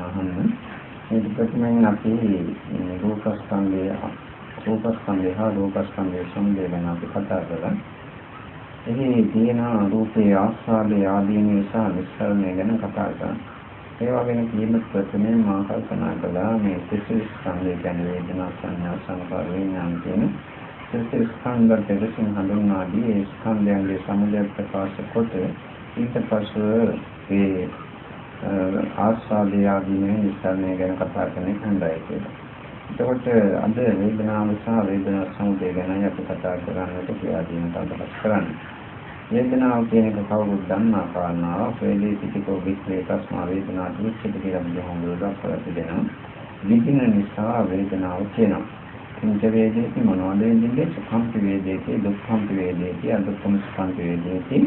අහන්න. මේ ප්‍රථමයෙන් අපි රූපස්කන්ධය රූපස්කන්ධය හා රූපස්කන්ධය සම්බන්ධ ගැන අපි කතා කරලා එහි තියෙන රූපේ ආස්වාදයේ ආදීන නිසා විස්තරණය ගැන කතා කරනවා. ඒවා ගැන කියන ප්‍රථමයෙන් මා කල්පනා කළා මේ සිසිල් ස්කන්ධය ගැන වේදනා සංඥා සංකාර විඥාන කියන සිසිල් ස්කන්ධ දෙකකින් හඳුන්වාදී ඒ ස්කන්ධයන්ගේ සමුදය ප්‍රකාශ කොට ඊට පස්ව ඒ ආස්වාදයේ ආදීන විස්තරණය ගැන කතා කරන්නේ හොඳයි කියලා. එතකොට අද වේදනාව සහ වේදනා සමුදය ගැන අපි කතා කරන්නට කියලා දිනට අදහස් කරන්නේ. වේදනාව කියන එක කවුරුත් දන්නා කාරණාවක්. වේදී පිටිකෝ විස්ලේ තස්මා වේදනා දුක්ඛිත කියලා බුදුහාමුදුරුවෝ දක්වලා තිබෙනවා. විඳින නිසා වේදනාව කියනවා. කිංච වේදේති මොනවද වේදින්නේ? සුඛම්පි වේදේති දුක්ඛම්පි වේදේති අදුක්ඛම සුඛම්පි වේදේති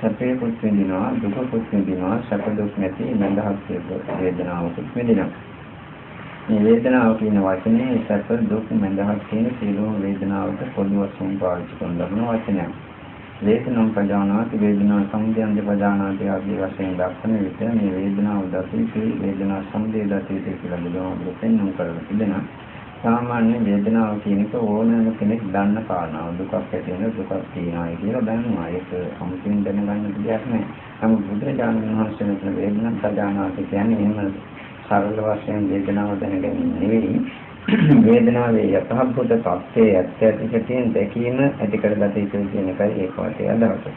සැපේ කුත් විඳිනවා දුක කුත් විඳිනවා සැප දුක් නැති මඳහත් වේදනාවකුත් විඳිනවා. මේ වේදනාව කියන වචනේ සැප දුක් මඳහත් කියන සියලුම වේදනාවට පොදු වශයෙන් පාවිච්චි කරන ලබන වචනයක්. වේදනම් පජානාති වේදනා සමුදයන්ද පජානාති ආදී වශයෙන් දක්වන විට මේ වේදනාව දතිති වේදනා සමුදය දතිති කියලා බුදුහාමුදුරුවෝ පෙන්වන කරලා තිබෙනවා. සාමාන්‍ය වේදනාව කියන එක ඕනෑම කෙනෙක් දන්න කාරණාව. දුකක් ඇති වෙන දුකක් තියෙනවා කියලා දන්නවා. ඒක අමුතුවෙන් දැනගන්න දෙයක් නෑ. නමුත් බුදුරජාණන් වහන්සේ මෙතන වේදනා පජානාති කියන්නේ එහෙම සරල වශයෙන් වේදනාව දැනගැනීම නෙවෙයි වේදනාවේ යථාභූත තත්ත්වයේ ඇත්ත ඇති කියන දැකීම ඇති කරගත යුතු කියන එකයි ඒ පාඩේ අදහස.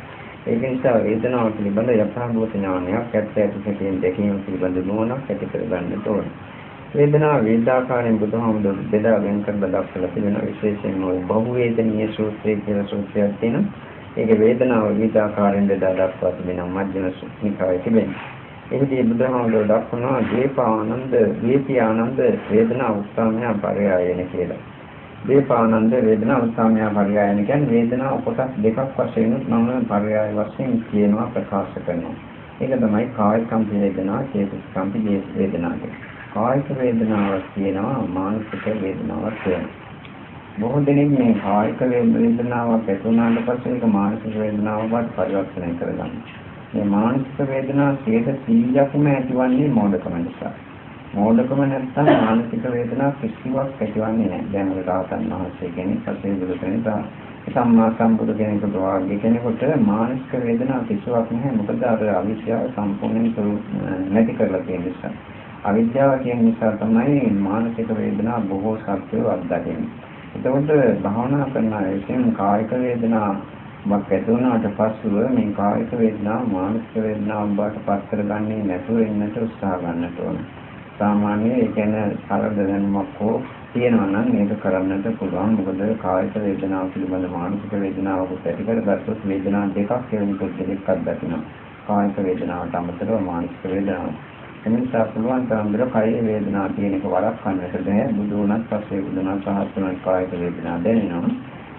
ඒක නිසා වේදනාව පිළිබඳ යථාභූත ඥානයක් ඇත්ත ඇති කියන දැකීම පිළිබඳ නුවණක් ඇති කරගන්න ඕනේ. වේදනාව වේදාකාරයෙන් බුදුහාමුදුරු බෙදා වෙන් කරලා දක්වලා තිබෙන විශේෂයෙන්ම බහු වේදනීය සූත්‍රය කියලා සූත්‍රයක් තියෙනවා. ඒක වේදනාව වේදාකාරයෙන් බෙදා දක්වා තිබෙනවා මධ්‍යම නිකායේ තිබෙනවා. එහිදී බුදුහාමුදුරුවෝ දක්වනවා දීපානන්ද දීපියානන්ද වේදනා උත්සාමය පරයයන කියලා. දීපානන්ද වේදනා උත්සාමය පරයයන කියන්නේ වේදනා කොටස් දෙකක් වශයෙන් මම පරයය වශයෙන් කියනවා ප්‍රකාශ කරනවා. ඒක තමයි කායික කම්පි වේදනා, චේතසික කම්පි වේදනා කායික වේදනාවක් කියනවා මානසික වේදනාවක් කියනවා. බොහෝ දෙනෙක් මේ කායික වේදනාවක් ඇති වුණාට පස්සේ ඒක මානසික වේදනාවකට පරිවර්තනය කරගන්නවා. මේ මානසික වේදනා 100%ක්ම ඇතිවන්නේ මෝඩකම නිසා. මෝඩකම නැත්තම් මානසික වේදනා කිසිවක් ඇතිවන්නේ නැහැ. දැන් ඔය රාතන් වහන්සේ කෙනෙක් පස්සේ බුදු කෙනෙක් සම්මා සම්බුදු කෙනෙකුට වාගේ කෙනෙකුට මානසික වේදනා කිසිවක් නැහැ. මොකද අර අවිද්‍යාව සම්පූර්ණයෙන් නැති කරලා තියෙන නිසා. අවිද්‍යාව කියන නිසා තමයි මානසික වේදනා බොහෝ සත්‍යව අත්දකින්නේ. එතකොට භාවනා කරන විශේෂ කායික වේදනා මක් ඇති වුණාට පස්සුව මේ කායික වේදනාව මානසික වේදනාව බවට පත් කරගන්නේ නැතුව ඉන්නට උත්සාහ ගන්නට ඕන. සාමාන්‍යයෙන් ඒ කියන්නේ සරල දැනුමක් හෝ තියෙනවා නම් මේක කරන්නට පුළුවන්. මොකද කායික වේදනාව පිළිබඳ මානසික වේදනාවක ඇති කරගත්තොත් වේදනා දෙකක් හේතුක දෙකක් දකිනවා. කායික වේදනාවට අමතරව මානසික වේදනාව. එනිසා පුළුවන් තරම් දුර කායික වේදනාව කියන එක වළක්වන්නට බෑ. බුදු වුණත් පස්සේ බුදුනාත් පහත් වුණත් කායික වේදනාව දැනෙනවා.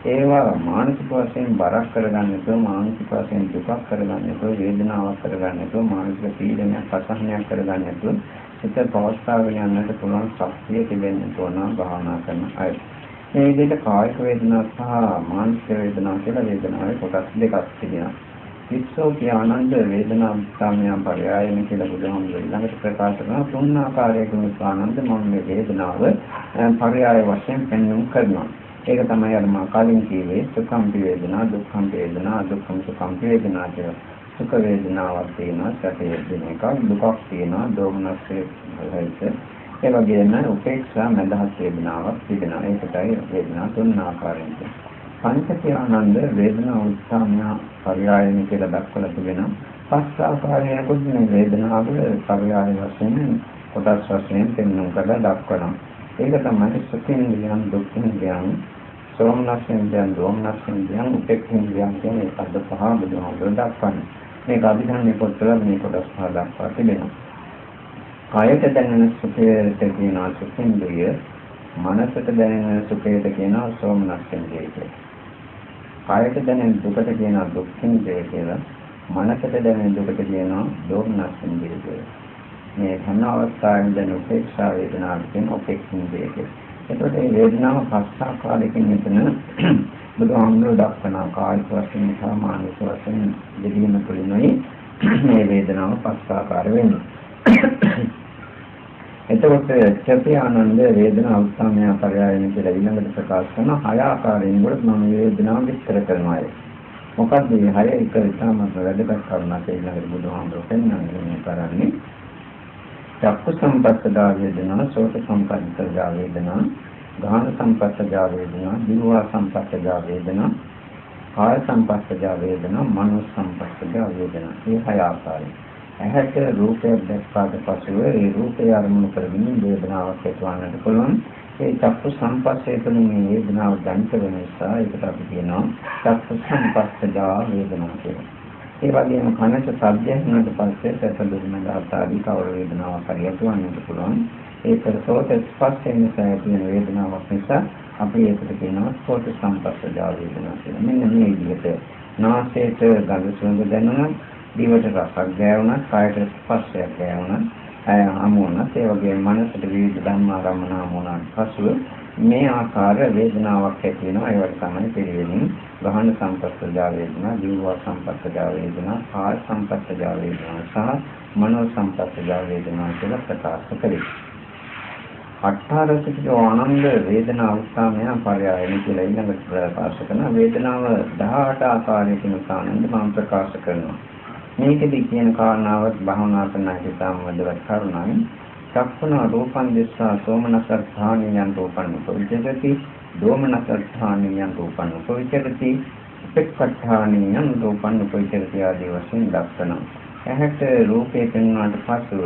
ඒවා මානසික වශයෙන් බරක් කරගන්නතෝ මානසික වශයෙන් දුකක් කරගන්නතෝ වේදනාවක් කරගන්නතෝ මානසික පීඩනයක් අසහනයක් කරගන්නතෝ සිත පවස්තාවගෙන යන්නට පුළුවන් ශක්තිය තිබෙන්න ඕන භාවනා කරන අය. මේ විදිහට කායික වේදනා සහ මානසික වේදනා කියලා වේදනාවේ කොටස් දෙකක් තිබෙනවා. විස්සෝ ආනන්ද වේදනා සාමයන් පරයයන් කියලා බුදුහාමුදුරුවෝ ළඟට ප්‍රකාශ කරන තුන් ආකාරයකින් ආනන්ද මම මේ වේදනාව පරයය වශයෙන් පෙන්වුම් කරනවා. ඒක තමයි අර මා කලින් කිව්වේ සුඛම් වේදනා දුක්ඛම් වේදනා දුක්ඛම් සුඛම් වේදනා කියලා. සුඛ වේදනාවක් තියෙනවා සැප වේදන එකක් දුකක් තියෙනවා දෝමනස්සේ හරිත. ඒ වගේම උපේක්ෂා මඳහත් වේදනාවක් තිබෙනවා. ඒකටයි වේදනා තුන් ආකාරයෙන්. පංචකයානන්ද වේදනා උත්සාහය පරියායන කියලා දක්වලා තිබෙනවා. පස් ආකාරයකට මේ වේදනාව පරියාය වශයෙන් කොටස් වශයෙන් පෙන්වන්න කරලා දක්වනවා. ඒක තමයි සුඛින්ද්‍රයන් දුක්ඛින්ද්‍රයන් සෝමනස්සින්ද්‍රයන් දෝමනස්සින්ද්‍රයන් උපේක්ඛින්ද්‍රයන් කියන ඒ පද පහ බුදුහාමුදුරුවෝ දක්වන්නේ. මේක අභිධර්මයේ පොත්වල මේ කොටස් පහ දක්වා තිබෙනවා. කායයට දැනෙන සුඛයට කියනවා සුඛින්ද්‍රය, මනසට දැනෙන සුඛයට කියනවා සෝමනස්සින්ද්‍රය කියලා. කායයට දැනෙන දුකට කියනවා දුක්ඛින්ද්‍රය කියලා. මනසට දැනෙන දුකට කියනවා දෝමනස්සින්ද්‍රය කියලා. මේ හැම අවස්ථාවෙම දැන උපේක්ෂා වේදනාවක් කියන උපේක්ෂින් දෙයක. එතකොට මේ වේදනාව පස් ආකාරයකින් මෙතන බුදුහාමුදුරුවෝ දක්වන කායික වශයෙන් සහ මානසික වශයෙන් දෙකීම තුළින්යි මේ වේදනාව පස් ආකාර වෙන්නේ. එතකොට චපියානන්ද වේදනා උත්සාහය පරයයන කියලා ඊළඟට ප්‍රකාශ කරන හය ආකාරයෙන් වලට මම වේදනාව විස්තර කරනවා. මොකක්ද මේ හය එක ඉතාමත් වැදගත් කරුණක් ඊළඟට බුදුහාමුදුරුවෝ පෙන්වන්නේ මේ කරන්නේ. චක්කු සම්පස්සදා වේදනා, සෝත සම්පස්සදා වේදනා, ගාන සම්පස්සදා වේදනා, දිවවා සම්පස්සදා වේදනා, කාය සම්පස්සදා වේදනා, මනෝ සම්පස්සදා වේදනා. මේ හය ආකාරයෙන් ඇහැට රූපයක් දැක්කාට පසුව ඒ රූපය අරමුණු කරගෙන වේදනාවක් ඇතිවන්නට පුළුවන්. ඒ චක්කු සංපස්සේ තුළින් මේ වේදනාව දැනිට වෙන නිසා ඒකට අපි කියනවා චක්කු සංපස්සජා වේදනාව කියලා. ඒ වගේම කනට සද්දයක් වුණාට පස්සේ සැපදුන්න දාතාදී කවර වේදනාවක් හරි ඇතිවන්නට පුළුවන්. ඒක සෝත ස්පර්ශයෙන් නිසා ඇතිවන වේදනාවක් නිසා අපි ඒකට කියනවා සෝත සංපස්සජා වේදනාව කියලා. මෙන්න මේ විදිහට නාසයට ගඳ සුවඳ දැනුණා දිවට රසක් ගෑවුණත්, කායට ස්පර්ශයක් ගෑවුණත්, අය හමුවුණත්, ඒ වගේම මනසට විවිධ ධර්මාරම්මන හමුවුණාට පසුව මේ ආකාර වේදනාවක් ඇති වෙනවා. ඒවට තමයි පිළිවෙලින් ගහන සංපස්සජා වේදනා, ජීව සංපස්සජා වේදනා, කාය සංපස්සජා වේදනා සහ මනෝ සංපස්සජා වේදනා කියලා ප්‍රකාශ කරේ. අට්ඨාරසික ආනන්ද වේදනා උත්සාහය පරයයන කියලා ඊළඟට ප්‍රකාශ කරන වේදනාව 18 ආකාරයකින් ආනන්ද මම ප්‍රකාශ කරනවා. මේකෙදි කියන කාරණාවත් භවනා කරන හිතාම වැදගත් කරුණයි. චක්කුණ රූපං දිස්සා සෝමනසර්ථානියන් රූපං උපවිචරති දෝමනසර්ථානියන් රූපං උපවිචරති උපෙක්ඛානියන් රූපං උපවිචරති ආදී වශයෙන් දක්වනවා. ඇහැට රූපේ පෙන්වනාට පසුව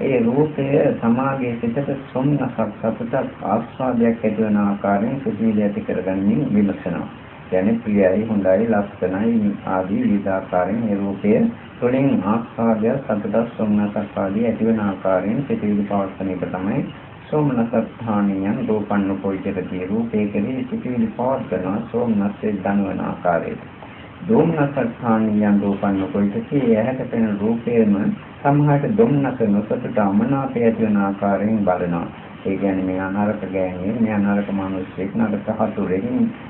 ඒ රූපය සමාගයේ සිටට සොම්නසක් සතුටක් ආස්වාදයක් ඇති වන ආකාරයෙන් සිතිවිලි ඇති කරගන්නේ විමසනවා. කියන්නේ ප්‍රියයි හොඳයි ලස්සනයි ආදී විවිධාකාරයෙන් මේ රූපය තුළින් ආස්වාදය සතුටක් සොම්නසක් ආදී ඇතිවන ආකාරයෙන් සිටිවිලි පවත්වන එක තමයි සෝමනසත්ථානියන් රූපන්න පොයිචරදී රූපේ කෙරෙහි සිටිවිලි පවත්වන සෝමනස්සේ දනවන ආකාරයට. දෝමනසත්ථානියන් රූපන්න පොයිචකේ ඇහැට පෙනෙන රූපයම සමහරට දොම්නස නොසතුට අමනාපය ඇතිවන ආකාරයෙන් බලනවා. ඒ කියන්නේ මේ අනරක ගෑණිය, මේ අනරක මිනිස්සෙක් නරක හතුරෙක්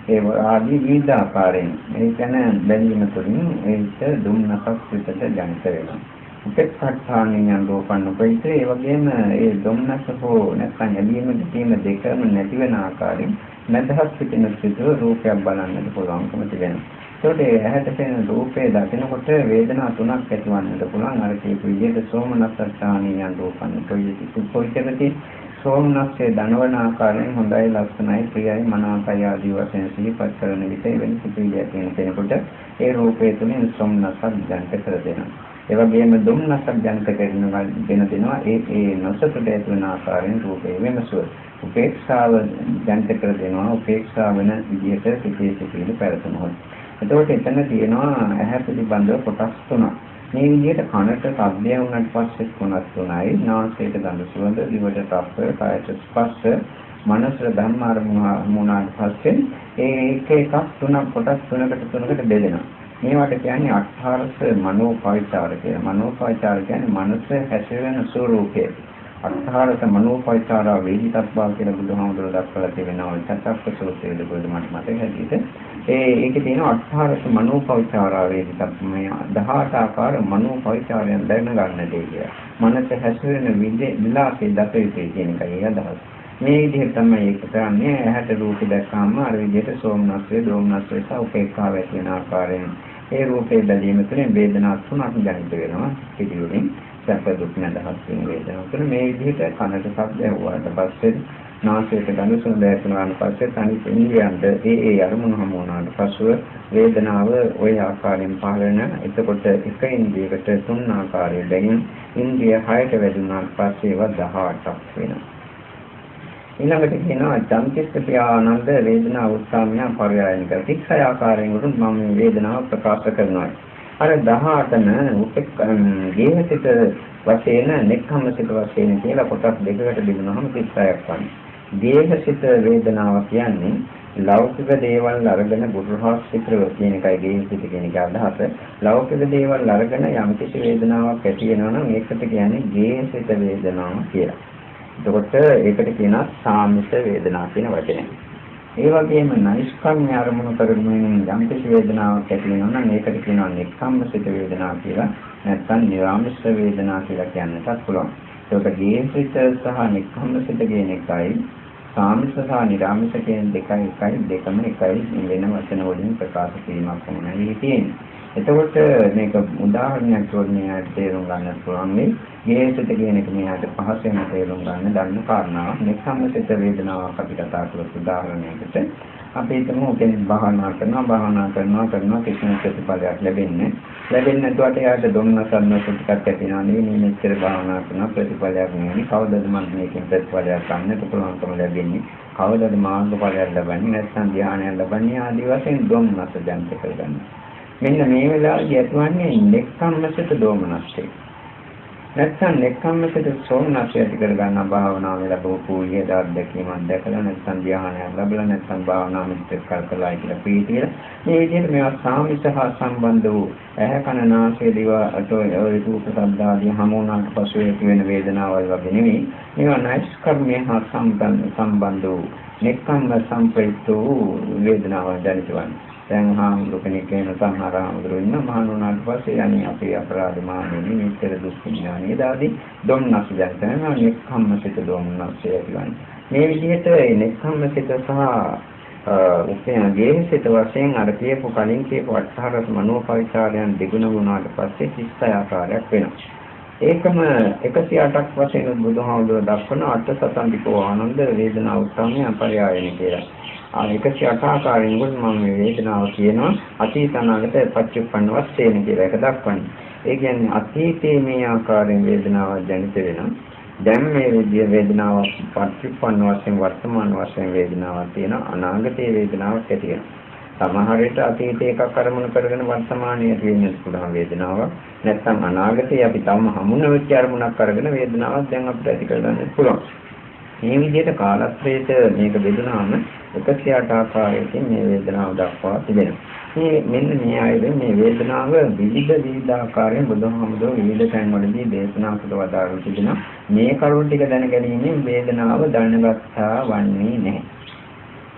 ඒ ආදී විවිධ ආකාරයෙන් මේ කියන්නේ බැඳීම තුළින් ඒක දුම්නසක් පිටට ජනිත වෙනවා. උපේක්ෂාඥාන රූපන්න උපේත ඒ වගේම ඒ දුම්නස හෝ නැත්නම් ඇලීම දෙකීම දෙකම නැති වෙන ආකාරයෙන් නැදහස් පිටින සිදුව රූපයක් බලන්නට පුළුවන්කම තිබෙනවා. ඒකට ඇහැට පෙනෙන රූපේ දකිනකොට වේදනා තුනක් ඇතිවන්නට පුළුවන්. අර කියපු විදිහට සෝමනස්සාණීයන් රූපන්න කොයිති කොයිතරති සෝමනස්සේ දනවන ආකාරයෙන් හොඳයි ලස්සනයි ප්‍රියයි මනාපයි ආදී වශයෙන් සිහිපත් කරන විට වෙන සිතුවිලි තියෙන කෙනෙකුට ඒ රූපය තුළින් සෝමනස්සක් ජනිත කර දෙනවා. ඒ වගේම දුම්නසක් ජනිත කරනවා දෙන දෙනවා ඒ ඒ නොසතුට ඇති වන ආකාරයෙන් රූපේ වෙනසුව. උපේක්ෂාව ජනිත කර දෙනවා උපේක්ෂාව වෙන විදිහට සිතේ සිටින පැවතුනොත්. එතකොට එතන තියෙනවා ඇහැ පිළිබඳව කොටස් තුනක්. මේ විදිහට කනට ශබ්දය වුණාට පස්සේ කොනස් තුනයි නාසයට ගඳ සුවඳ දිවට රස කායට ස්පර්ශ මනසට ධම්ම අරමුණාට පස්සේ ඒ එක එකක් තුනක් කොටස් තුනකට තුනකට බෙදෙනවා. මේවට කියන්නේ අට්ඨාරස මනෝපවිචාර කියලා මනෝපවිචාර කියන්නේ මනස හැසිරෙන ස්වરૂපය අට්ඨාරස මනෝපවිචාර වේදිතබ්බා කියලා බුදුහාමුදුරුවෝ දක්වලා තිබෙනවා. චත්තප්ප සූත්‍රයේ දෙකම මට මතක හැටියට ඒ ඒකේ තියෙන අට්ඨාරස මනෝපවිචාරාවේදී තමයි 18 ආකාර මනෝපවිචාරයන් දැන ගන්න දෙය. මනස හැසිරෙන විලාසයේ දත යුතුයි කියන එකයි අදහස්. මේ විදිහට තමයි ඒක කරන්නේ ඇහැට රූප දැක්කාම අර විදිහට සෝමනස්සේ දෝමනස්සේ සහ උපේක්ඛාව ඇති වෙන ආකාරයෙන් ඒ රූපේ බැලීම තුළින් වේදනා තුනක් දැනිට වෙනවා පිළිවෙලින් සැප දුක් නැදහස් වෙන වේදනා තුන මේ විදිහට කනට ශබ්ද ඇහුවාට පස්සේ නාසයට ගඳ සුවඳ ඇතිවනාට පස්සේ තනි ඉන්ද්‍රියන්ට ඒ ඒ අරමුණු හමු වුණාට පසුව වේදනාව ওই ආකාරයෙන් පහළ වෙන එතකොට එක ඉන්ද්‍රියකට තුන් ආකාරයෙන් දැනින් ඉන්ද්‍රිය 6ට වැඩුණාට පස්සේ ඒවා 18ක් වෙනවා. ඊළඟට කියනවා චම්කිස්ස ප්‍රියානන්ද වේදනා උත්සාමය පරයයන් කර තික්ෂය ආකාරයෙන් උරුම් මම මේ වේදනාව ප්‍රකාශ කරනවා. අර 18ම උපෙක් ගේහසිත වශයෙන් නෙක්ඛම්මසිත වශයෙන් කියලා කොටස් දෙකකට බෙදුනහම 36ක් වන්නේ දේහසිත වේදනාව කියන්නේ ලෞකික දේවල් අරගෙන බුදුහාස්තිකව කියන එකයි දේහසිත කියන එක අදහස. ලෞකික දේවල් අරගෙන යම් කිසි වේදනාවක් ඇති වෙනවා නම් ඒකට කියන්නේ දේහසිත වේදනාව කියලා. එතකොට ඒකට කියනවා සාමිත වේදනා කියන වචනය. ඒ වගේම නෛෂ්කම්ම්‍ය අරමුණු කරගෙන යම් කිසි වේදනාවක් ඇති වෙනවා නම් ඒකට කියනවා නික්කම්මසිත වේදනා කියලා. නැත්නම් නිරාමිෂ වේදනා කියලා කියන්නටත් පුළුවන්. ඒක ගේසිත සහ නික්කම්මසිත කියන එකයි සාමිස සහ නිරාමිස කියන දෙකයි එකයි දෙකම එකයි වෙන වචන වලින් ප්‍රකාශ කිරීමක් වුණා. තියෙන්නේ. එතකොට මේක උදාහරණයක් වලින් තේරුම් ගන්න පුළුවන් මේ ගේසිත කියන එක මෙයාට පහසෙන් තේරුම් ගන්න දන්න කාරණාවක්. නික්කම්මසිත වේදනාවක් අපි කතා කරලා උදාහරණයකට අපි හිතමු කෙනෙක් භාවනා කරනවා භාවනා කරනවා කරනවා කිසිම ප්‍රතිඵලයක් ලැබෙන්නේ ලැබෙන්නේ නැතුවට එයාට දුන්නසන්න ටිකක් ඇතිවෙනවා නෙවෙයි. මෙච්චර භාවනා කරනවා ප්‍රතිඵලයක් නෙවෙයි. කවදද මම මේකෙන් ප්‍රතිඵලයක් ගන්නට පුළුවන්කම ලැබෙන්නේ? කවදද මාර්ගඵලයක් ලබන්නේ? නැත්නම් ධ්‍යානයක් ලබන්නේ? ආදී වශයෙන් දුන්නස ජනිත කරගන්න. මෙන්න මේ වෙලාවේදී ඇතිවන්නේ නෙක්ඛම්මසිත දෝමනස්සේ. නැත්නම් නෙක්ඛම්මසිත සෝමනස්ය ඇති කර ගන්න භාවනාවේ ලැබූ පූර්ය දාර්ශනිකීමක් දැකලා නැත්නම් ධ්‍යානයක් ලැබලා නැත්නම් භාවනාවෙත් කරකලා කියලා පීතිය මේ විදිහට මේවා සාමිස හා සම්බන්ධ වූ ඇහැ කන නාසය දිව අතෝ ඒ රූප ශබ්ද ආදී හමු වුණාට පසු ඇති වෙන වේදනාවල් වගේ නෙවෙයි මේවා නයිස් කර්මය හා සම්බන්ධ සම්බන්ධ වූ නෙක්ඛම්ම සම්ප්‍රයුක්ත වූ වේදනාවන් දැනිට වන්නේ. දැන් හාමුදුරු කෙනෙක් වෙන සමහර හාමුදුරු ඉන්න මහාන වුණාට පස්සේ යන්නේ අපේ අපරාධ මානෙනි මෙච්චර දුස්සිඥානිය දාදී. දුම්නස් දැක්කම නෙක්ඛම්මසිත දුම්නස් කියලාන්නේ මේ විදිහට නෙක්ඛම්මසිත සහ උපයන ගේහසිත වශයෙන් අර කියපු කලින් කියපු අටහරස් මනෝපවිචාරයන් දෙගුණ වුණාට පස්සේ 36 ආකාරයක් වෙනවා. ඒකම 108ක් වශයෙන් බුදුහාමුදුරුවෝ දක්වන අට සතන්තිකෝ ආනන්ද වේදනා උත්සාහය අපරයායන කියලා. ආ 108 ආකාරයෙන් කොට මම මේ වේදනාව කියනවා අතීත අනාගත පච්චුප්පන්න වශයෙන් කියලා එක දක්වන්නේ. ඒ කියන්නේ අතීතයේ මේ ආකාරයෙන් වේදනාවක් ජනිත වෙනවා. දැන් මේ විදිය වේදනාව පච්චුප්පන්න වශයෙන් වර්තමාන වශයෙන් වේදනාවක් තියෙනවා. අනාගතයේ වේදනාවක් ඇති වෙනවා. සමහර විට අතීතේ එකක් අරමුණු කරගෙන වර්තමානයේ තියෙන පුළුවන් වේදනාවක් නැත්නම් අනාගතේ අපි තවම හමුන වෙච්ච අරමුණක් අරගෙන වේදනාවක් දැන් අපිට ඇති කරගන්න පුළුවන්. මේ විදිහට කාලස්ත්‍රයට මේක බෙදුනාම 108 ආකාරයකින් මේ වේදනාව දක්වා තිබෙනවා. මේ මෙන්න මේ ආයතන මේ වේදනාව විවිධ විවිධ ආකාරයෙන් බුදුහාමුදුරුවෝ විවිධ තැන්වලදී දේශනා කොට වදාළා තිබෙනවා. මේ කරුණ ටික දැනගැනීමෙන් වේදනාව දැනගත්තා වන්නේ නැහැ.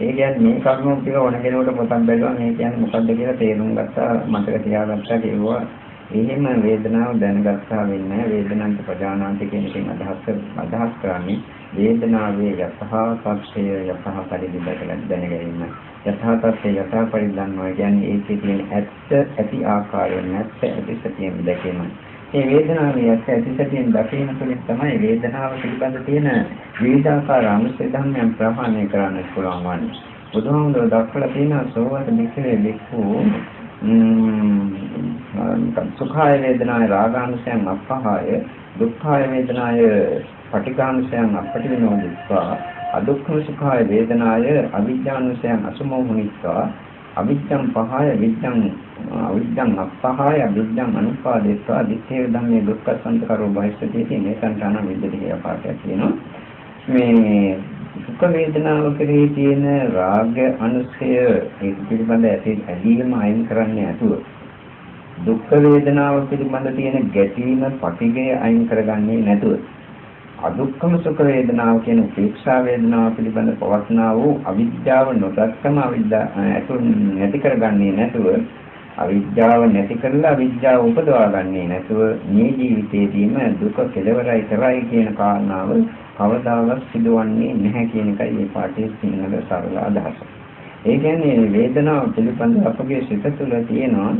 ඒ කියන්නේ මේ කරුණු ටික ඕන කෙනෙකුට පොතක් බැලුවා මේ කියන්නේ මොකද්ද කියලා තේරුම් ගත්තා මතක තියාගත්තා කිව්වා එහෙම වේදනාව දැනගත්තා වෙන්නේ වේදනන්ත ප්‍රජානාන්ත කියන එකෙන් අදහස් අදහස් කරන්නේ වේදනාවේ යථා තත්ත්වය යථා පරිදි දැකලා දැනගැනීම. යථා තත්ත්වය යථා පරිදි දන්නවා කියන්නේ ඒකේ තියෙන ඇත්ත ඇති ආකාරය නැත්te ඇති සතියෙන් දැකීම. මේ වේදනාවේ ඇත්ත ඇති සතියෙන් දැකීම තුළින් තමයි වේදනාව පිළිබඳ තියෙන විවිධාකාර අනුසය ධර්මයන් ප්‍රහාණය කරන්න පුළුවන් වන්නේ. බුදුහාමුදුරුවෝ දක්වලා තියෙන සෝවත මික්‍රේ වික්ඛු සුඛාය වේදනාය රාගානුසයන් අපහාය දුක්ඛාය වේදනාය පටිඝානුසයන් අපටිවිනෝදිත්වා අදුක්ඛම සුඛාය වේදනාය අවිජ්ජානුසයන් අසමෝහනිත්වා අවිජ්ජං පහය විජ්ජං අවිජ්ජං අපහාය අවිජ්ජං අනුපාදේත්වා. දිත්තේ ධම්මේ දුක්ඛ සංකරෝ බහිස්සති කියන ඒකන්ටන විද්‍යට කියලා පාඩයක් කියනවා මේ දුක් වේදනාව කෙරෙහි තියෙන රාග අනුසය ඒක පිළිබඳ ඇති ඇලීම අයින් කරන්නේ නැතුව දුක් වේදනාව පිළිබඳ තියෙන ගැටීම පටිගය අයින් කරගන්නේ නැතුව අදුක්කම සුඛ වේදනාව කියන උපේක්ෂා වේදනාව පිළිබඳ පවස්නා වූ අවිද්‍යාව නොදක්කම අවිද්‍යාව ඇතුල් නැති කරගන්නේ නැතුව අවිද්‍යාව නැති කරලා අවිද්‍යාව උපදවා ගන්නේ නැතුව මේ ජීවිතේදීම දුක කෙලවරයි කරයි කියන කාරණාව කවදාවත් සිදුවන්නේ නැහැ කියන එකයි මේ පාඩේ සිංහල සරල අදහස. ඒ කියන්නේ වේදනාව පිළිබඳ අපගේ සිත තුළ තියෙනවා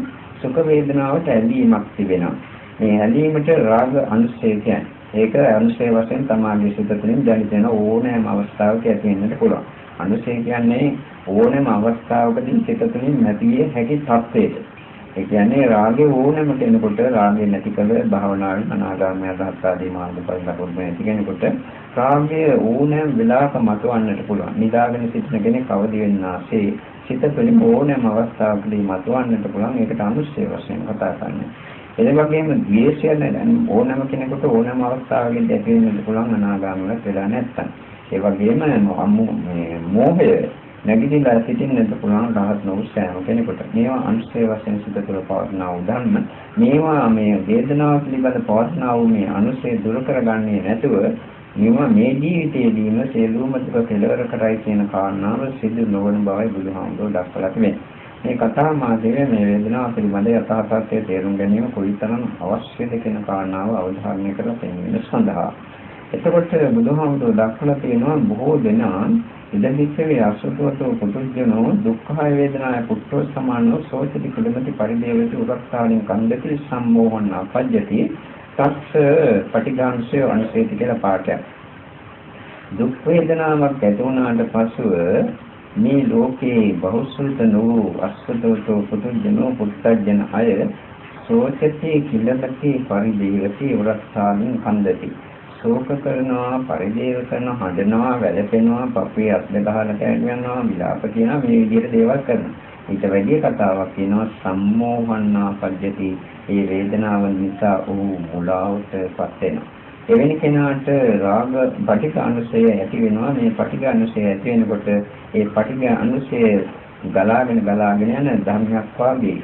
සුඛ වේදනාවට ඇලීමක් තිබෙනවා. මේ ඇලීමට රාග අනුශය කියන්නේ. ඒක අනුශය වශයෙන් තමාගේ සිත තුළින් ජනිත වෙන ඕනෑම අවස්ථාවක ඇති වෙන්නට පුළුවන්. අනුශය කියන්නේ ඕනෑම අවස්ථාවකදී සිත තුළින් නැතිය හැකි තත්ත්වයක. ඒ කියන්නේ රාගේ ඕනෑම කෙනෙකුට රාගේ නැති කල භාවනාවෙන් අනාගාමී අරහත් ආදී මාර්ගඵල ලබන්න නැති කෙනෙකුට රාගය ඕනෑම වෙලාවක මතුවන්නට පුළුවන්. නිදාගෙන සිටින කෙනෙක් අවදි වෙන්නාසේ සිත තුළින් ඕනෑම අවස්ථාවකදී මතුවන්නට පුළුවන්. ඒකට අනුස්සය වශයෙන් කතා කරන්නේ. ඒ වගේම ද්වේෂය ඕනෑම කෙනෙකුට ඕනෑම අවස්ථාවකදී ඇති වෙන්නට පුළුවන් අනාගාමීවත් වෙලා නැත්තම්. ඒ වගේම මෝහය නැගිටලා සිටින්නට පුළුවන් රහත් නොවු සෑම කෙනෙකුට. මේවා අනුස්සය වශයෙන් සිත තුළ පවත්නා වූ ධර්ම. මේවා මේ වේදනාව පිළිබඳ පවත්නා වූ මේ අනුස්සය දුරු කරගන්නේ නැතුව මේවා මේ ජීවිතයේදීම සියලුම දුක කෙලවර කරයි කියන කාරණාව සිදු නොවන බවයි බුදුහාමුදුරුවෝ දක්වලා තිබෙනවා. මේ කතා මාධ්‍යයේ මේ වේදනාව පිළිබඳ යථාර්ථය තේරුම් ගැනීම කොයිතරම් අවශ්‍යද කියන කාරණාව අවධාරණය කර පෙන්වීම සඳහා එතකොට බුදුහාමුදුරුවෝ දක්වලා තියෙනවා බොහෝ දෙනා ඉදදිච්චේ අසුතවතෝ පුතුජනෝ දුක්ඛය වේදනාය පුත්තෝ සමානෝ සෝචති කුලමති පරිදේවති උරක්තාලින් කන්දති සම්මෝහන අපජ්ජති තස්ස පටිඝාංශය අනුසේති කියලා පාඩයක්. දුක් වේදනාවක් ඇති වුණාට පසුව මේ ලෝකේ බහුසුත වූ අසුතවතෝ පුතුජනෝ පුත්තජන අය සෝචති කිලමති පරිදේවති උරක්තාලින් කන්දති ශෝක කරනවා, පරිදේව කරනවා, හඬනවා, වැළපෙනවා, පපුවේ අත් දෙක ගහලා කෑගන්නවා, විලාප කියනවා මේ විදිහට දේවල් කරනවා. ඊට වැඩි කතාවක් කියනවා සම්මෝහණා පද්ධති. මේ වේදනාව නිසා ඔහු මුලාවටපත් වෙනවා. එවැනි කෙනාට රාග පටිඝ අනුසය ඇති වෙනවා. මේ පටිඝ අනුසය ඇති වෙනකොට ඒ පටිඝ අනුසය ගලාගෙන ගලාගෙන යන ධර්මයක් වාගේ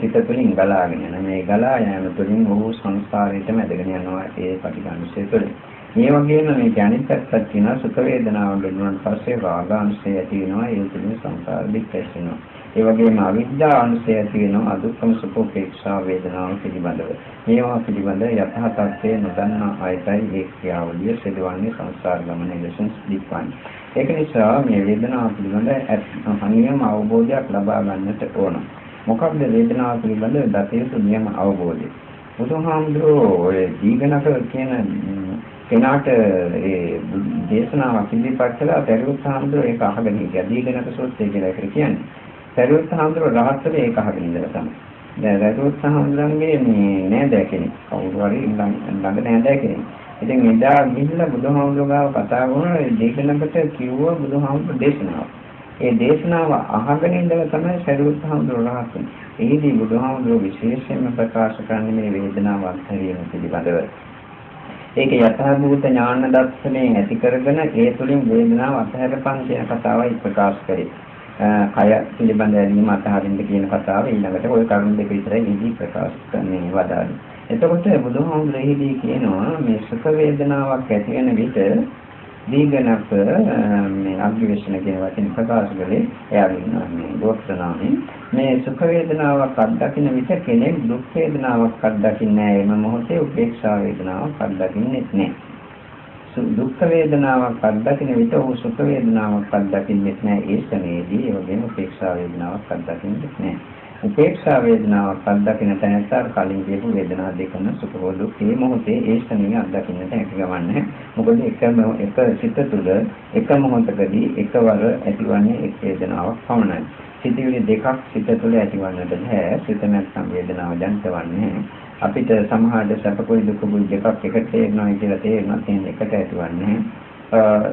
සිත තුළින් ගලාගෙන යන මේ ගලා යෑම තුළින් ඔහු සංස්කාරයටම ඇදගෙන යනවා ඒ පටිඝානුසය තුළින්. මේ වගේම මේ ඥානිත් පැත්තක් තියෙනවා සුඛ වේදනාව ලැබුණාට පස්සේ රාගානුසය ඇති වෙනවා ඒ තුළින් සංස්කාර දික් වෙනවා. ඒ වගේම අවිද්‍යා අනුසය ඇති වෙනවා අදුක්කම සුඛ උපේක්ෂා වේදනාව පිළිබඳව. මේවා පිළිබඳ යථා තත්ත්වය නොදන්නා අයටයි ඒ ක්‍රියාවලිය සිදුවන්නේ සංසාර ගමනේ ලෙසින් දික්වන්නේ. ඒක නිසා මේ වේදනාව පිළිබඳ අනියම අවබෝධයක් ලබා ගන්නට ඕන. මොකක්ද වේදනාව පිළිබඳ දතේසු නියම අවබෝධය? බුදුහාමුදුරුවෝ ඔය දීගණක කියන කෙනාට ඒ දේශනාවක් ඉදිරිපත් කළා පෙරවුත් හාමුදුරුවෝ ඒක අහගෙන හිටියා. දීගණක සූත්‍රය කියලා ඒකට කියන්නේ. පෙරවුත් හාමුදුරුවෝ රහත්වල ඒක අහගෙන ඉඳලා තමයි. දැන් පෙරවුත් හාමුදුරන්ගේ මේ නෑදෑ කෙනෙක්. කවුරු හරි ළඟ නෑදෑ කෙනෙක්. ඉතින් එදා ගිහිල්ලා බුදුහාමුදුරුවෝ ගාව කතා කරන දීගණකට කිව්වා බුදුහාමුදුරුවෝ දේශනාව. ඒ දේශනාව අහගෙන ඉඳලා තමයි පෙරවුත් හාමුදුරුවෝ රහත් වෙන්නේ. එහිදී බුදුහාමුදුරුවෝ විශේෂයෙන්ම ප්‍රකාශ කරන්නේ මේ වේදනාව අත්හැරීම පිළිබඳව. ඒක යථාභූත ඥාන දර්ශනයෙන් ඇති කරගෙන ඒ තුළින් වේදනාව අතහැරපන් කියන කතාවයි ප්‍රකාශ කරේ. කය පිළිබඳ ඇලීම අතහරින්න කියන කතාව ඊළඟට ওই කරුණු දෙක විතරයි ඉදි ප්‍රකාශ කරන්නේ වදාළේ. එතකොට බුදුහාමුදුරේදී කියනවා මේ සුඛ වේදනාවක් ඇති වෙන විට දීගණක මේ අභිවේෂණ කියන වචන ප්‍රකාශ කළේ එයාගේ මේ ගෝත්‍ර නාමයෙන් මේ සුඛ වේදනාවක් අත්දකින්න විට කෙනෙක් දුක් වේදනාවක් අත්දකින්නේ නැහැ එම මොහොතේ උපේක්ෂා වේදනාවක් අත්දකින්නේ නැහැ දුක් වේදනාවක් අත්දකින්න විට ඔහු සුඛ වේදනාවක් අත්දකින්නේ නැහැ ඒ සමයේදී ඒ වගේම උපේක්ෂා වේදනාවක් අත්දකින්නේ නැහැ උපේක්ෂා වේදනාවක් අත්දකින්න තැනට කලින් කියපු වේදනා දෙකම සුඛ දුක් මේ මොහොතේ ඒ ශ්‍රණිය අත්දකින්නට හැකි ගමන්නේ මොකද එකම එක සිත තුළ එක මොහොතකදී එකවර ඇතිවන්නේ එක් වේදනාවක් පමණයි. සිතිවිලි දෙකක් සිත තුළ ඇතිවන්නට බෑ. සිත නැත්නම් වේදනාව දැනටවන්නේ අපිට සමහරට සැපකුයි දුකකුයි දෙකක් එකට තේරෙනවා කියලා තේරෙනවා තියෙන එකට ඇතිවන්නේ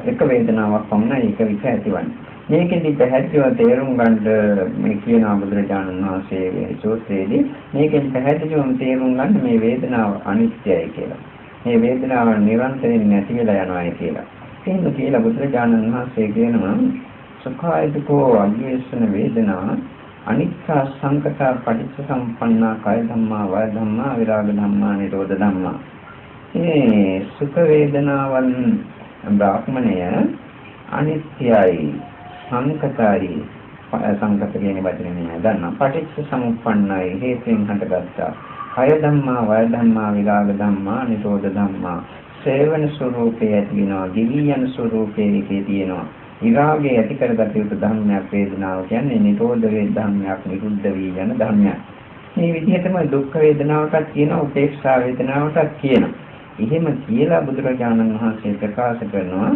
එක වේදනාවක් පමණයි ඒක විතර ඇතිවන්නේ මේකෙදි පැහැදිලිව තේරුම් ගන්න මේ කියන බුදුරජාණන් වහන්සේ සූත්‍රයේදී මේකෙන් පැහැදිලිවම තේරුම් ගන්න මේ වේදනාව අනිත්‍යයි කියලා. මේ වේදනාව නිරන්තරයෙන් නැති වෙලා යනවායි කියලා. එහෙම කියලා බුදුරජාණන් වහන්සේ කියනවා සුඛායතකෝ අග්ගේශන වේදනා අනිච්ච සංකත පටිච්ච සම්පන්නා කය ධම්මා වය ධම්මා විරාග ධම්මා නිරෝධ ධම්මා. මේ සුඛ වේදනාවන් බ්‍රාහ්මණය අනිත්‍යයි සංකතයි සංකත කියන වචනේ නෑ දන්නා පටිච්ච සමුප්පන්නයි හේතුෙන් හටගත්තා. කය ධම්මා වය ධම්මා විරාග ධම්මා නිරෝධ ධම්මා. සේවන ස්වરૂපයේ ඇති වෙනවා දිවි යන ස්වરૂපයේ එකේ තියෙනවා. විරාගයේ ඇති කරගත යුතු ධර්මයක් වේදනාව කියන්නේ නිරෝධ වේ ධර්මයක් නිරුද්ධ වී යන ධර්මයක්. මේ විදිහටම දුක් වේදනාවටත් කියනවා උපේක්ෂා වේදනාවටත් කියනවා. එහෙම කියලා බුදුරජාණන් වහන්සේ ප්‍රකාශ කරනවා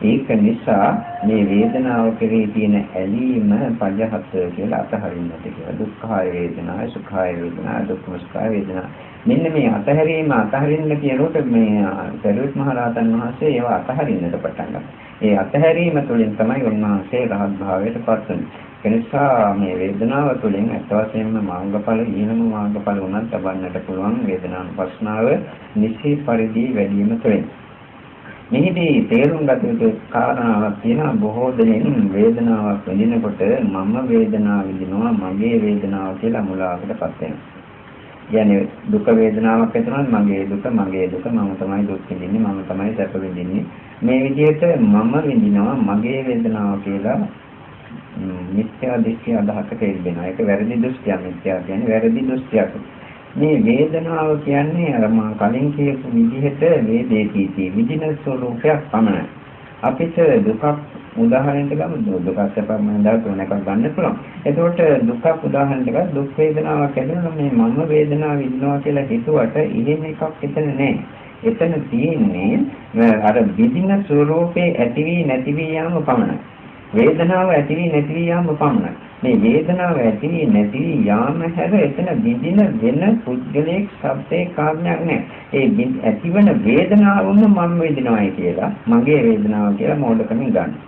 ඒක නිසා මේ වේදනාව කෙරෙහි තියෙන ඇලීම පජහත් කියලා අතහරින්නට කියලා. දුක්ඛාය වේදනාය, සුඛාය වේදනාය, දුක්ඛ සුඛාය වේදනාය. මෙන්න මේ අතහැරීම අතහරින්න කියනකොට මේ සරුවත් මහ රහතන් වහන්සේ ඒවා අතහරින්නට පටන් ගත්තා. ඒ අතහැරීම තුළින් තමයි උන්වහන්සේ රහත් භාවයට පත් වෙන්නේ. ඒ නිසා මේ වේදනාව තුළින් අත් වශයෙන්ම මාර්ගඵල ඊනම මාර්ගඵල උනත් ලබන්නට පුළුවන් වේදනානුපස්නාව නිසි පරිදි වැඩි වීම තුළින්. මෙහිදී තේරුම් ගත යුතු කාරණාවක් තියෙනවා. බොහෝ දෙනෙක් වේදනාවක් විඳිනකොට මම වේදනාව විඳිනවා මගේ වේදනාව කියලා මුලාවකටපත් වෙනවා. කියන්නේ දුක වේදනාවක් ඇතිවෙනවා මගේ දුක මගේ දුක මම තමයි දුක් විඳින්නේ මම තමයි සැප විඳින්නේ. මේ විදිහට මම විඳිනවා මගේ වේදනාව කියලා මිත්‍යා දෘෂ්ටි අදහසක ඉඳිනවා ඒක වැරදි දෘෂ්ටියක්. මිත්‍යා කියන්නේ වැරදි දෘෂ්ටියක්. මේ වේදනාව කියන්නේ අර මම කලින් කියපු විදිහට වේදේතිති විදින ස්වરૂපයක් පමණයි. අපිට දුකක් උදාහරණයක් ගමු දුකක් සැපක් මනදාට උනකක් ගන්න පුළුවන්. එතකොට දුකක් උදාහරණයක් දුක් වේදනාවක් ඇතිවෙනවා මේ මම වේදනාව ඉන්නවා කියලා හිතුවට ඉහෙම එකක් එතන නැහැ. එතන තියෙන්නේ අර විදින ස්වરૂපේ ඇති වී නැති වී යාම පමණයි. වේදනාව ඇති වී නැති වී යාම පමණයි. මේ වේදනාව ඇති වී නැති වී යාම හැර එතන විදින වෙන පුද්ගලයක් සබ්දේ කාරණයක් නැහැ. ඒ ඇතිවන වේදනාවම මම වේදනාවයි කියලා මගේ වේදනාව කියලා මෝඩකමින් ගන්න.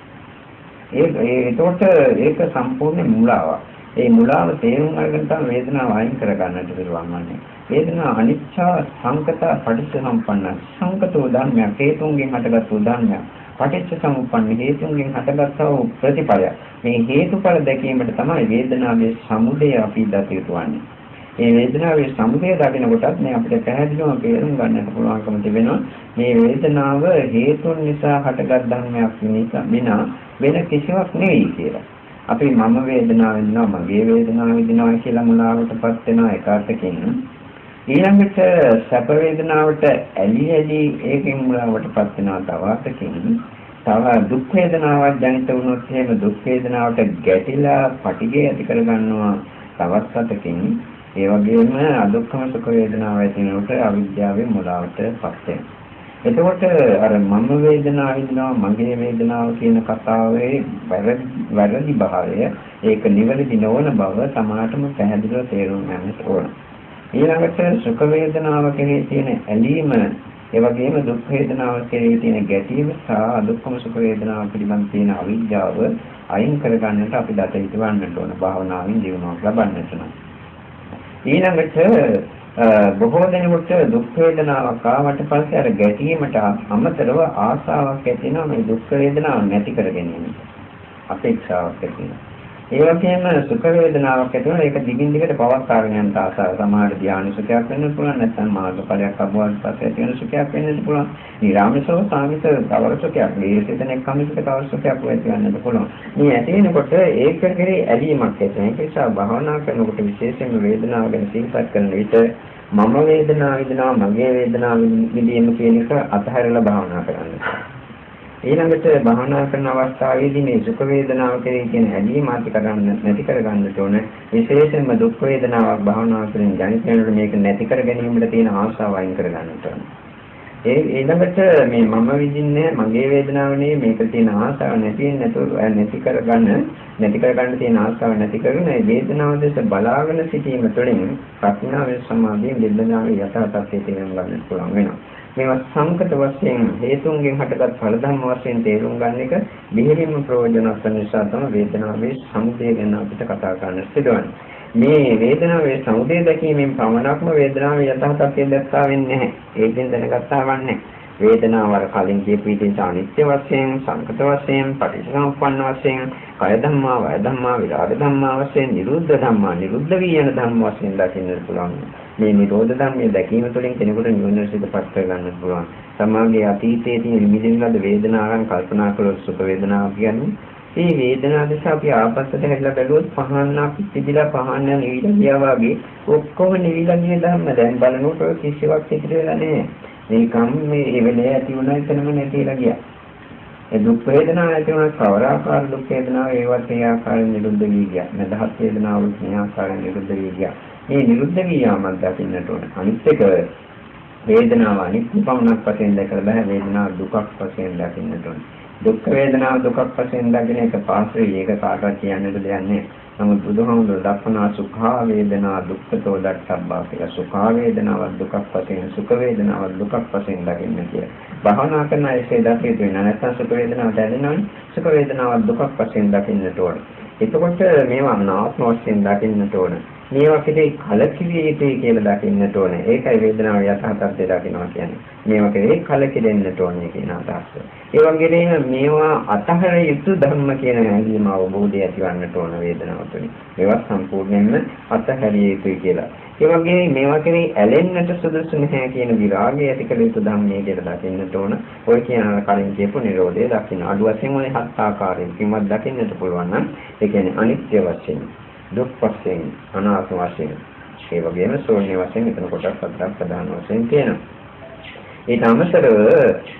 ඒ ඒකට ඒක සම්පූර්ණ මුලාවක්. ඒ මුලාව තේරුම් අරගෙන තමයි වේදනාව අයින් කරගන්නට පිළිවන්නේ. වේදනාව අනිච්චා සංකත පටිච්ච සම්පන්න සංකතෝ ධර්මයක් හේතුන්ගෙන් හටගත් ධර්මයක්. පටිච්ච සමුප්පන්න හේතුන්ගෙන් හටගත්තා වූ ප්‍රතිඵලය. මේ හේතුඵල දැකීමට තමයි වේදනාවේ සමුදය අපි දත යුතුවන්නේ. මේ වේදනාවේ සමුදය දකින කොටත් මේ අපිට පැහැදිලිවම තේරුම් ගන්නට පුළුවන්කම තිබෙනවා. මේ වේදනාව හේතුන් නිසා හටගත් ධර්මයක් විනා වෙන කිසිවක් නෙවෙයි කියලා. අපි මම වේදනාව වෙනවා මගේ වේදනාව විඳිනවා කියලා මුලාවටපත් වෙනවා ඒකාර්ථකින් ඊළඟට සැප වේදනාවට ඇලි ඇලි ඒකෙන් මුලාවටපත් වෙනවා තවාතකින් තව දුක් වේදනාවක් දැනිට වුණොත් එහෙම දුක් වේදනාවට ගැටිලා පටිගය ඇති කරගන්නවා තවත් සතකින් ඒ වගේම අදුක්ඛම සුඛ වේදනාව ඇතිවෙනකොට අවිද්‍යාවේ මුලාවටපත් වෙනවා. එතකොට අර මම වේදනාව විඳිනවා මගේ වේදනාව කියන කතාවේ වැරදි භාවය ඒක නිවැරදි නොවන බව සමාජතම පැහැදිලිව තේරුම් ගන්නට ඕන. ඊළඟට සුඛ වේදනාව කෙරෙහි තියෙන ඇලීම ඒ වගේම දුක් වේදනාව කෙරෙහි තියෙන ගැටීම සහ අදුක්කම සුඛ වේදනාව පිළිබඳ තියෙන අවිජ්ජාව අයින් කරගන්නට අපි දත යුතුවන්නට ඕන භාවනාවෙන් දිනුවක් ලබන්නට නම්. ඊළඟට බොහෝ දෙනෙකුට දුක් වේදනාවක් ආවට පස්සේ අර ගැටීමට අමතරව ආසාවක් ඇති වෙනවා මේ දුක් වේදනාව නැති කර ගැනීම අපේක්ෂාවක් ඇති වෙනවා. ඒ වගේම සුඛ වේදනාවක් ඇති වෙනවා ඒක දිගින් දිගට පවත්වාගෙන යන ආසාව සමහර ධානය සුඛයක් වෙන්න පුළුවන්. නැත්නම් මාර්ගඵලයක් ලැබුවාට පස්සේ ඇති වෙන සුඛයක් වෙන්නත් පුළුවන්. නිරාමසව සාමිත තවර සුඛයක්? විශේෂයෙන් කමිත තවර සුඛයක් වෙති ගන්නත් පුළුවන්. මේ ඇති වෙනකොට ඒක කෙරේ ඇලීමක් ඇති වෙන ඒ නිසා භාවනා කරනකොට විශේෂයෙන්ම වේදනාව ගැන සිහිපත් කරන විට මම වේදනාව විඳිනවා මගේ වේදනාව විඳීම කියන එක අතහැරලා භාවනා කරන්න. ඊළඟට භාවනා කරන අවස්ථාවේදී මේ සුඛ වේදනාව කෙරෙහි කියන ඇලීම ඇති කරගන්න නැති කරගන්නට ඕන. විශේෂයෙන්ම දුක් වේදනාවක් භාවනා කරන ජනිත වෙනකොට මේක නැති කර ගැනීමට තියෙන ආශාව අයින් කරගන්නට ඕන. ඒ ඊළඟට මේ මම විඳින්නේ මගේ වේදනාව නෙවෙයි මේක තියෙන ආශාව නැති නැතුව නැති කරගන්න නැති කරගන්න තියෙන ආශාව නැති කරගෙන මේ වේදනාව දෙස බලාගෙන සිටීම තුළින් ප්‍රඥාවේ සමාධියෙන් වේදනාවේ යථා තත්ත්වය තේරුම් ගන්න පුළුවන් වෙනවා. මේවා සංකත වශයෙන් හේතුන්ගෙන් හටගත් ඵල ධර්ම වශයෙන් තේරුම් ගන්න එක බෙහෙරින්ම ප්‍රයෝජනවත් වෙන නිසා තමයි වේදනාවේ සමුදය ගැන අපිට කතා කරන්න සිදුවන්නේ. මේ වේදනාවේ සමුදය දැකීමෙන් පමණක්ම වේදනාවේ යථාර්ථය දැක්සා වෙන්නේ නැහැ. ඒකෙන් දැනගත්තා වන්නේ වේදනාව වල කලින් කියපු විදිහට අනිත්‍ය වශයෙන්, සංකත වශයෙන්, පටිච්චසමුප්පන්න වශයෙන්, කය ධම්මා, වය ධම්මා, විරාග ධම්මා වශයෙන්, නිරුද්ධ ධම්මා, නිරුද්ධ වී යන ධම්ම වශයෙන් දකින්නට පුළුවන්. මේ නිරෝධ ධර්මයේ දැකීම තුළින් කෙනෙකුට නිවන සිතපත් කර ගන්නට පුළුවන්. සමාගයේ අතීතයේ තියෙන මිදිනලද වේදනාවන් කල්පනා කළොත් සුඛ වේදනාව කියන්නේ මේ වේදනාව නිසා අපි ආපස්සට හැරිලා බැලුවොත් පහනක් පිටිලා පහන නිවිලා ගියා වගේ ඔක්කොම නිවිලා ගිය ධර්ම දැන් බලනකොට කිසිවක් ඉතිරි වෙලා නැහැ. මේකම් මේ එවෙලේ ඇති වුණා එතනම නැතිලා ගියා. ඒ දුක් වේදනාව ඇති වුණා කවර ආකාර දුක් වේදනාව ඒවත් ඒ ආකාරයෙන් නිරුද්ධ වී ගියා. මදහත් වේදනාව මේ ආකාරයෙන් නිරුද්ධ වී ගියා. මේ නිරුද්ධ වී යාමක් දකින්නට ඕන. අනිත් එක වේදනාව අනිත්‍ය පමණක් වශයෙන් දැකලා බෑ වේදනාව දුකක් වශයෙන් දකින්නට ඕන. දුක් වේදනාව දුකක් වශයෙන් දකින එක පාස්රේ ඒක කාටවත් කියන්නට දෙයක් නෑ. නමුත් බුදුහාමුදුරුවෝ දක්වනා සුඛා වේදනා දුක්ඛතෝ දක්ඛබ්බා කියලා සුඛා වේදනාව දුකක් වශයෙන් සුඛ වේදනාව දුකක් වශයෙන් දකින්න කියලා. භාවනා කරන ඇසේ දකින්න වෙන නැත්නම් සුඛ වේදනාව දැනෙනවනේ සුඛ වේදනාව දුකක් වශයෙන් දකින්නට ඕනේ. එතකොට මේවා නාත්ම වශයෙන් දකින්නට ඕන. මේවා කෙරෙහි කලකිරිය යුතුයි කියලා දකින්නට ඕන. ඒකයි වේදනාව යථාර්ථය දකින්නවා කියන්නේ. මේවා කෙරෙහි කලකිරෙන්නට ඕනේ කියන අදහස. ඒ වගේම මේවා අතහර යුතු ධර්ම කියන හැඟීම අවබෝධය ඇතිවන්නට ඕන වේදනාව තුළින්. ඒවා සම්පූර්ණයෙන්ම අතහැරිය යුතුයි කියලා. ඒ වගේ මේවා කෙරෙහි ඇලෙන්නට සුදුසු නැහැ කියන විරාගය ඇති කළ යුතු ධර්මයේ කියලා දකින්නට ඕන. ඔය කියන කලින් කියපු Nirodhe දකින්න. අඩු වශයෙන් ওই හත් ආකාරයෙන් කිමත් දකින්නට පුළුවන් නම් ඒ කියන්නේ අනිත්‍ය වශයෙන්, දුක් වශයෙන්, අනාත්ම වශයෙන්, ඒ වගේම ශූන්‍ය වශයෙන් එතන කොටස් හතරක් ප්‍රධාන වශයෙන් තියෙනවා. ඊට අමතරව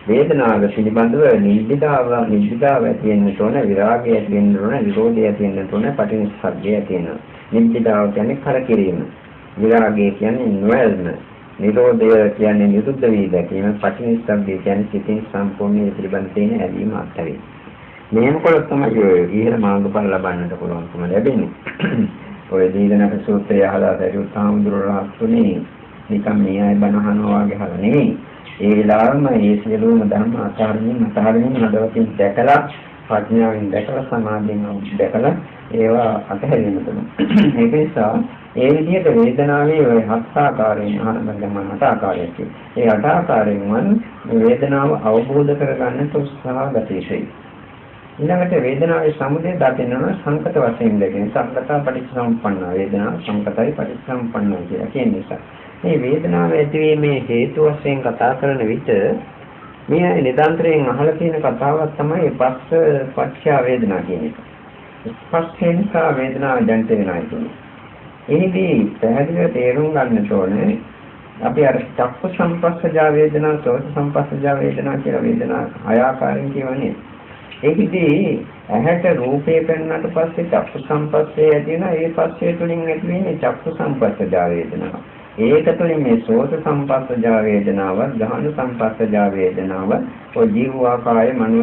වේදනාව පිළිබඳව නිබ්බිදාව නිබ්බිදාව ඇති වෙන්න ඕන විරාගය ඇති වෙන්න ඕන නිරෝධය ඇති වෙන්න ඕන පටිනිස්සග්ගය ඇති වෙනවා. නිබ්බිදාව කියන්නේ කරකිරීම. විරාගය කියන්නේ නොයල්ම. නිරෝධය කියන්නේ නිරුද්ධ වී දැකීම. පටිනිස්සග්ගය කියන්නේ සිතින් සම්පූර්ණ පිළිබඳ තියෙන ඇලීම අත්හැරීම. කළොත් තමයි ඔය ඉහළ මාර්ගඵල ලබන්නට පුළුවන්කම ලැබෙන්නේ. ඔය දීගණක සූත්‍රය අහලා සරියුත් හාමුදුරුවෝ නිකම් මේ අය බණ අහනවා වගේ අහලා නෙවෙයි. ඒ වෙලාවෙම මේ සියලුම ධර්ම ආචාර්යින් අතහරින්න හදවතින් දැකලා ප්‍රඥාවෙන් දැකලා සමාධියෙන් දැකලා ඒවා අතහැරීම තුන. ඒක නිසා ඒ විදිහට වේදනාවේ ඔය හත් ආකාරයෙන් ආනන්දම හත ආකාරයක් ඒ අට ආකාරයෙන් වේදනාව අවබෝධ කරගන්නට උත්සාහ ගත යුතුයි. ඊළඟට වේදනාවේ සමුදය දකින්න සංකත වශයෙන් දෙකින් සංකත පටිච්චසමුප්පන්න වේදනාව සංකතයි පටිච්චසමුප්පන්න කියලා කියන නිසා මේ වේදනාව ඇතිවීමේ හේතු වශයෙන් කතා කරන විට මේ නිදාන්තරයෙන් අහලා තියෙන කතාවක් තමයි පස්ස පච්චා වේදනා කියන එක. ස්පර්ශයෙන් සා වේදනාව දැනට වෙනවා කියන්නේ. එහිදී පැහැදිලිව තේරුම් ගන්න ඕනේ අපි අර චක්ක සංපස්සජා වේදනා, සෝත සංපස්සජා වේදනා කියලා වේදනා හය ආකාරයෙන් කියවනේ. ඒකදී ඇහැට රූපේ පෙන්වන්නට පස්සේ චක්ක සංපස්සේ ඇති වෙන ඒ පස්සේ තුලින් ඇති වෙන්නේ චක්ක සංපස්සජා වේදනාව. ඒක තුළින් මේ සෝත සම්පස්සජා වේදනාව, ගහන සම්පස්සජා වේදනාව, ඔය ජීවාකාය මනෝ